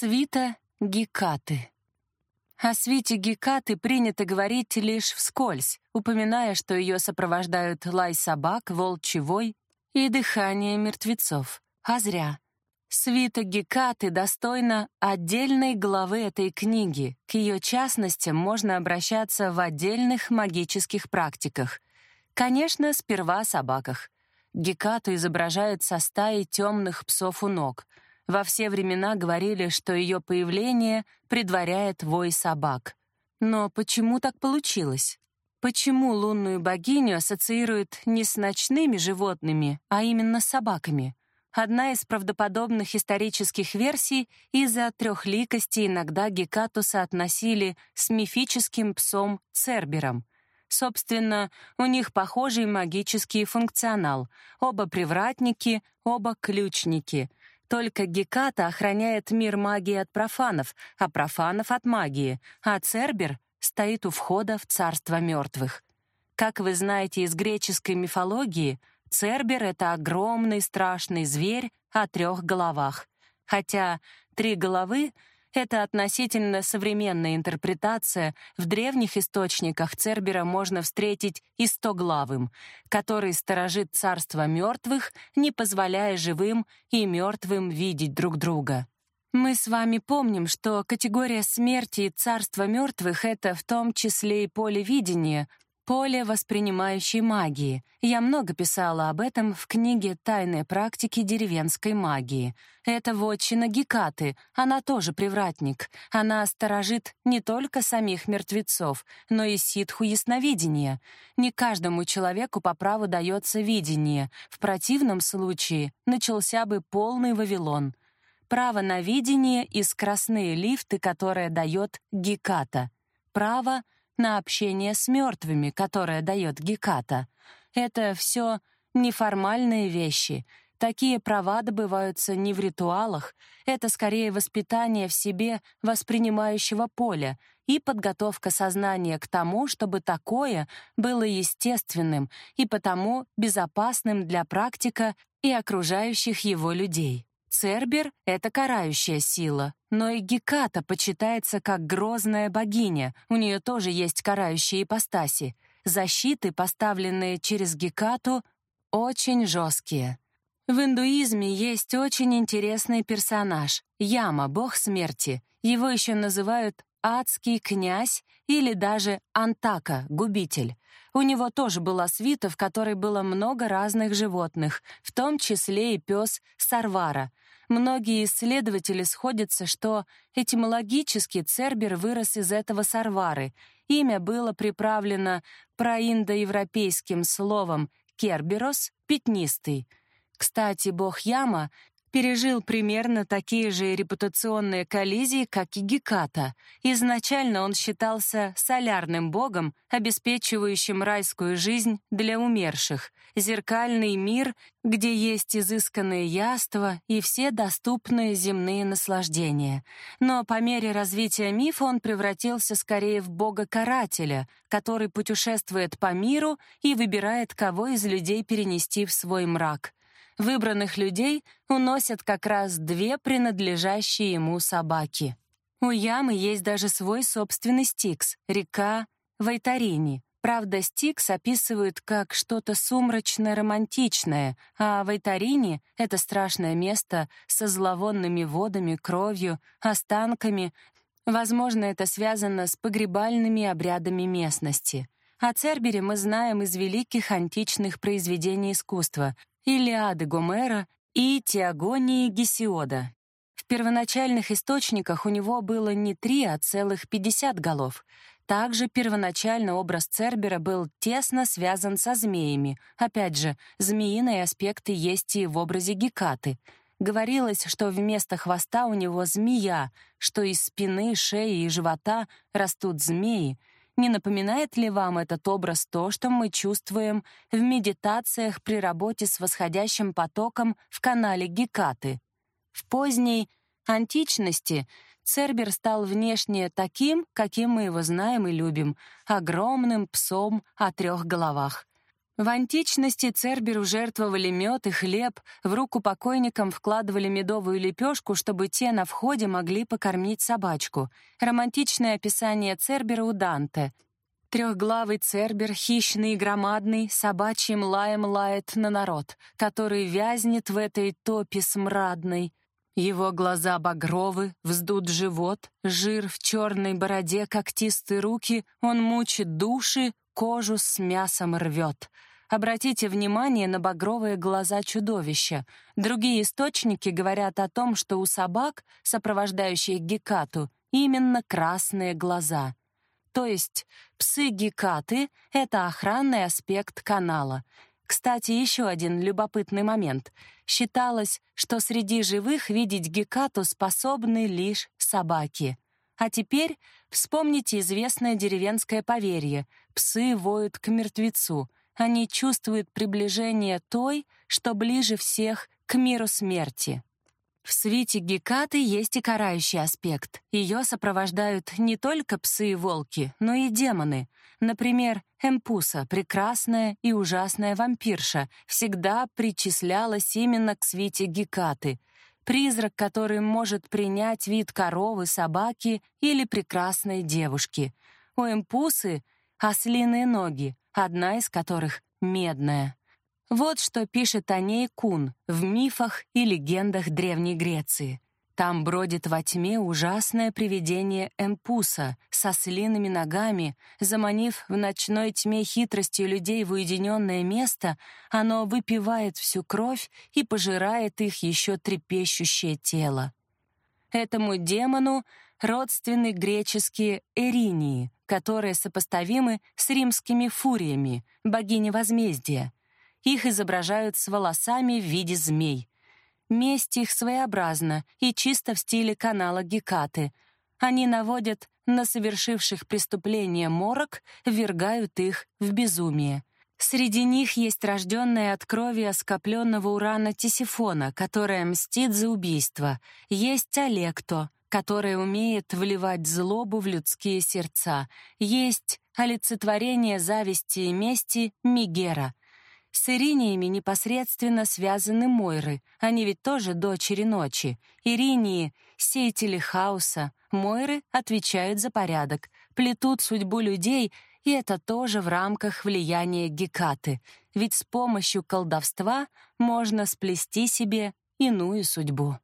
Свита Гекаты. О свите Гекаты принято говорить лишь вскользь, упоминая, что ее сопровождают лай собак, волчий вой и дыхание мертвецов. А зря. Свита Гекаты достойна отдельной главы этой книги. К ее частностям можно обращаться в отдельных магических практиках. Конечно, сперва о собаках. Гекату изображают со стаей темных псов у ног — во все времена говорили, что ее появление предваряет вой собак. Но почему так получилось? Почему лунную богиню ассоциируют не с ночными животными, а именно с собаками? Одна из правдоподобных исторических версий из-за трехликости иногда Гекату соотносили с мифическим псом Цербером. Собственно, у них похожий магический функционал. Оба привратники, оба ключники. Только Геката охраняет мир магии от профанов, а профанов от магии, а Цербер стоит у входа в царство мертвых. Как вы знаете из греческой мифологии, Цербер — это огромный страшный зверь о трех головах. Хотя три головы это относительно современная интерпретация. В древних источниках Цербера можно встретить и стоглавым, который сторожит царство мертвых, не позволяя живым и мертвым видеть друг друга. Мы с вами помним, что категория смерти и царства мертвых — это в том числе и поле видения, Поле воспринимающей магии. Я много писала об этом в книге «Тайные практики деревенской магии». Это вотчина Гекаты, она тоже привратник. Она сторожит не только самих мертвецов, но и ситху ясновидения. Не каждому человеку по праву дается видение. В противном случае начался бы полный Вавилон. Право на видение и скоростные лифты, которые дает Геката. Право — на общение с мертвыми, которое дает Геката. Это все неформальные вещи. Такие права добываются не в ритуалах, это скорее воспитание в себе воспринимающего поля и подготовка сознания к тому, чтобы такое было естественным и потому безопасным для практика и окружающих его людей. Цербер — это карающая сила, но и Геката почитается как грозная богиня, у нее тоже есть карающие ипостаси. Защиты, поставленные через Гекату, очень жесткие. В индуизме есть очень интересный персонаж — Яма, бог смерти. Его еще называют адский князь или даже Антака, губитель. У него тоже была свита, в которой было много разных животных, в том числе и пес Сарвара. Многие исследователи сходятся, что этимологически Цербер вырос из этого Сарвары. Имя было приправлено проиндоевропейским словом «керберос» — «пятнистый». Кстати, бог Яма пережил примерно такие же репутационные коллизии, как и Геката. Изначально он считался солярным богом, обеспечивающим райскую жизнь для умерших, зеркальный мир, где есть изысканные яства и все доступные земные наслаждения. Но по мере развития мифа он превратился скорее в бога-карателя, который путешествует по миру и выбирает, кого из людей перенести в свой мрак — Выбранных людей уносят как раз две принадлежащие ему собаки. У ямы есть даже свой собственный стикс — река Вайтарини. Правда, стикс описывают как что-то сумрачно-романтичное, а Вайтарини — это страшное место со зловонными водами, кровью, останками. Возможно, это связано с погребальными обрядами местности. О Цербере мы знаем из великих античных произведений искусства, Илиады Гомера и Теогонии Гесиода. В первоначальных источниках у него было не три, а целых пятьдесят голов. Также первоначально образ Цербера был тесно связан со змеями. Опять же, змеиные аспекты есть и в образе Гекаты. Говорилось, что вместо хвоста у него змея, что из спины, шеи и живота растут змеи, не напоминает ли вам этот образ то, что мы чувствуем в медитациях при работе с восходящим потоком в канале Гекаты? В поздней античности Цербер стал внешне таким, каким мы его знаем и любим, огромным псом о трех головах. В античности Церберу жертвовали мед и хлеб, в руку покойникам вкладывали медовую лепешку, чтобы те на входе могли покормить собачку. Романтичное описание Цербера у Данте. Трехглавый Цербер, хищный и громадный, собачьим лаем лает на народ, который вязнет в этой топе смрадной. Его глаза багровы, вздут живот, жир в черной бороде, когтистые руки, он мучит души, кожу с мясом рвет — Обратите внимание на багровые глаза чудовища. Другие источники говорят о том, что у собак, сопровождающих Гекату, именно красные глаза. То есть псы-гекаты — это охранный аспект канала. Кстати, еще один любопытный момент. Считалось, что среди живых видеть гекату способны лишь собаки. А теперь вспомните известное деревенское поверье — псы воют к мертвецу — они чувствуют приближение той, что ближе всех к миру смерти. В свите Гекаты есть и карающий аспект. Ее сопровождают не только псы и волки, но и демоны. Например, Эмпуса, прекрасная и ужасная вампирша, всегда причислялась именно к свите Гекаты. Призрак, который может принять вид коровы, собаки или прекрасной девушки. У Эмпусы — ослиные ноги, одна из которых медная. Вот что пишет о ней Кун в мифах и легендах Древней Греции. Там бродит во тьме ужасное привидение Эмпуса со слиными ногами, заманив в ночной тьме хитростью людей в уединенное место, оно выпивает всю кровь и пожирает их еще трепещущее тело. Этому демону родственны греческие эринии, которые сопоставимы с римскими фуриями, богини возмездия. Их изображают с волосами в виде змей. Месть их своеобразна и чисто в стиле канала Гекаты. Они наводят на совершивших преступление морок, ввергают их в безумие. Среди них есть рожденная от крови оскопленного урана Тисифона, которая мстит за убийство. Есть Олекто, которая умеет вливать злобу в людские сердца. Есть олицетворение зависти и мести Мигера. С Ириниями непосредственно связаны Мойры, они ведь тоже дочери ночи. Иринии — сеятели хаоса, Мойры отвечают за порядок, плетут судьбу людей, и это тоже в рамках влияния Гекаты, ведь с помощью колдовства можно сплести себе иную судьбу.